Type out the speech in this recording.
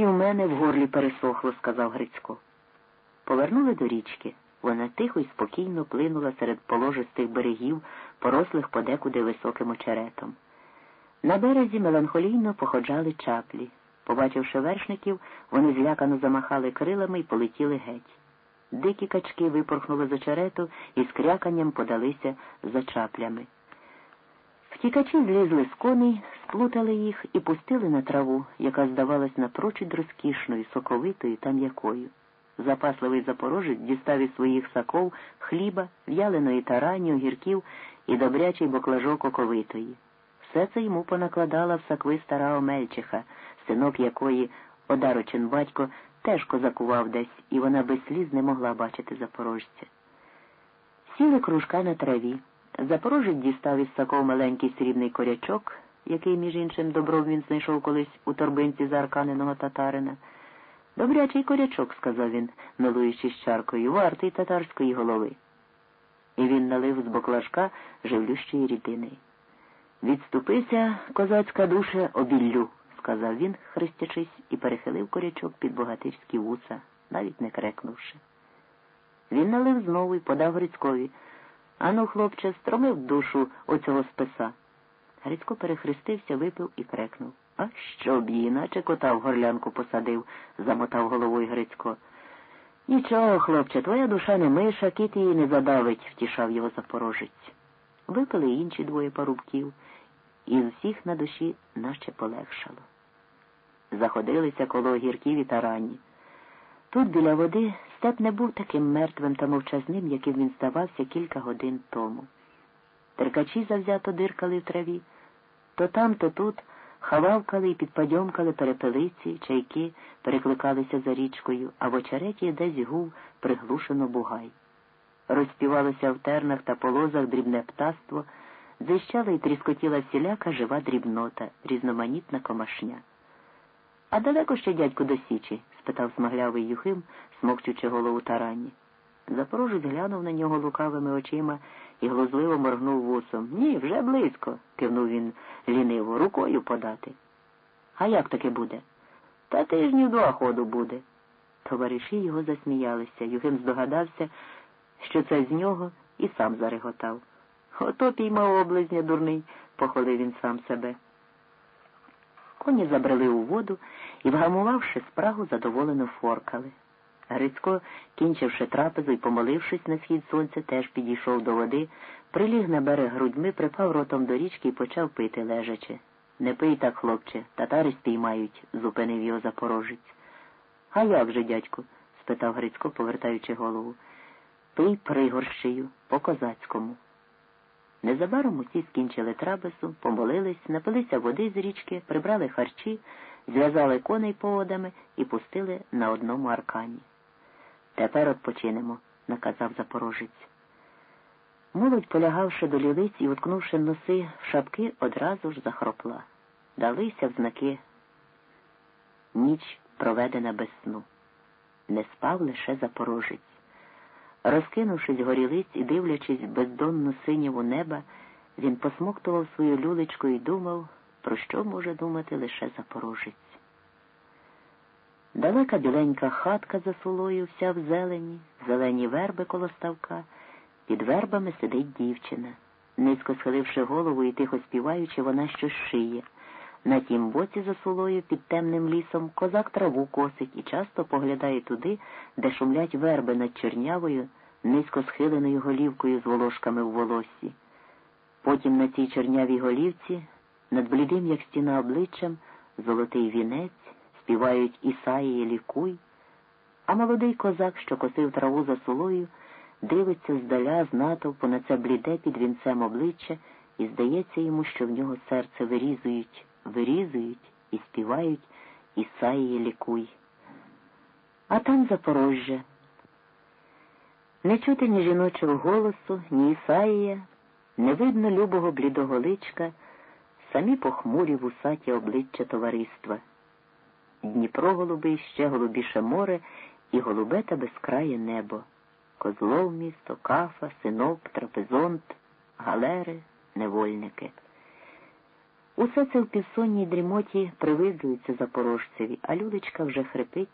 І в мене в горлі пересохло, сказав Грицько. Повернули до річки. Вона тихо й спокійно плинула серед положистих берегів, порослих подекуди високим очеретом. На березі меланхолійно походжали чаплі. Побачивши вершників, вони злякано замахали крилами і полетіли геть. Дикі качки випорхнули з очерету і з кряканням подалися за чаплями. Втікачі злізли з коней, сплутали їх і пустили на траву, яка здавалась напрочуд розкішною, соковитою та м'якою. Запасливий запорожець дістав із своїх саков хліба, в'яленої тарані, огірків і добрячий боклажок оковитої. Все це йому понакладала в сакви стара Омельчиха, синок якої одарочин батько теж козакував десь, і вона без сліз не могла бачити запорожця. Сіли кружка на траві. Запорожець дістав із саков маленький срібний корячок, який, між іншим, добром він знайшов колись у торбинці заарканеного татарина. Добрячий корячок, сказав він, милуючись чаркою, вартий татарської голови. І він налив з боклажка живлющої рідини. Відступися, козацька душа, обіллю, сказав він, хрестячись, і перехилив корячок під богатирські вуса, навіть не крекнувши. Він налив знову і подав Грицькові. Ану, хлопче, стромив душу оцього списа. Грицько перехрестився, випив і крекнув. А що б її, наче кота в горлянку посадив, замотав головою Грицько. Нічого, хлопче, твоя душа не миша, кіт її не задавить, втішав його запорожець. Випили інші двоє парубків, і з всіх на душі наче полегшало. Заходилися коло гірків і тарані. Тут біля води степ не був таким мертвим та мовчазним, яким він здавався кілька годин тому. Теркачі завзято диркали в траві, то там, то тут хававкали і підпадьомкали перепелиці, чайки перекликалися за річкою, а в очереті десь гув приглушено бугай. Розпівалося в тернах та полозах дрібне птаство, зищала і тріскотіла всіляка жива дрібнота, різноманітна комашня. А далеко ще дядьку до Січі? Спитав смаглявий Юхим, смокчучи голову тарані. Запорожець глянув на нього лукавими очима і глузливо моргнув вусом. Ні, вже близько, кивнув він ліниво, рукою подати. А як таки буде? Та тижнів два ходу буде. Товариші його засміялися. Юхим здогадався, що це з нього, і сам зареготав. Ото піймав облизня дурний, похвалив він сам себе. Коні забрели у воду і, вгамувавши спрагу, задоволено форкали. Грицько, кінчивши трапезу і помолившись на схід сонця, теж підійшов до води, приліг на берег грудьми, припав ротом до річки і почав пити лежачи. Не пий так, хлопче, татари спіймають, зупинив його запорожець. А як же, дядьку? спитав Грицько, повертаючи голову. Пий пригорщею, по козацькому. Незабаром усі скінчили трапезу, помолились, напилися води з річки, прибрали харчі, зв'язали коней поводами і пустили на одному аркані. Тепер odpoчинемо, наказав запорожець. Молодь, полягавши до лілиць і уткнувши носи в шапки, одразу ж захропла. Далися в знаки. Ніч проведена без сну. Не спав лише запорожець. Розкинувшись горілиць і дивлячись бездонну синіву неба, він посмоктував свою люлечку і думав, про що може думати лише запорожець. Далека біленька хатка за сулою вся в зелені, зелені верби коло ставка, під вербами сидить дівчина. Низько схиливши голову і тихо співаючи, вона щось шиє. На тім боці за сулою під темним лісом козак траву косить і часто поглядає туди, де шумлять верби над чернявою, низько схиленою голівкою з волошками в волоссі. Потім на цій чернявій голівці, над блідим, як стіна обличчям, золотий вінець, співають Ісаїє лікуй, а молодий козак, що косив траву за сулою, дивиться здаля з натовпу на це бліде під вінцем обличчя, і здається йому, що в нього серце вирізують вирізують і співають Ісаїє лікуй. А там Запорожжя. Не чути ні жіночого голосу, ні Ісаїя, не видно любого блідого личка, самі похмурі вусаті обличчя товариства. Дніпро голубий, ще голубіше море і голубе та безкрає небо. Козлов місто, кафа, синоп, трапезонт, галери, невольники. Усе це в півсонній дрімоті привиджується запорожцеві, а Людочка вже хрипить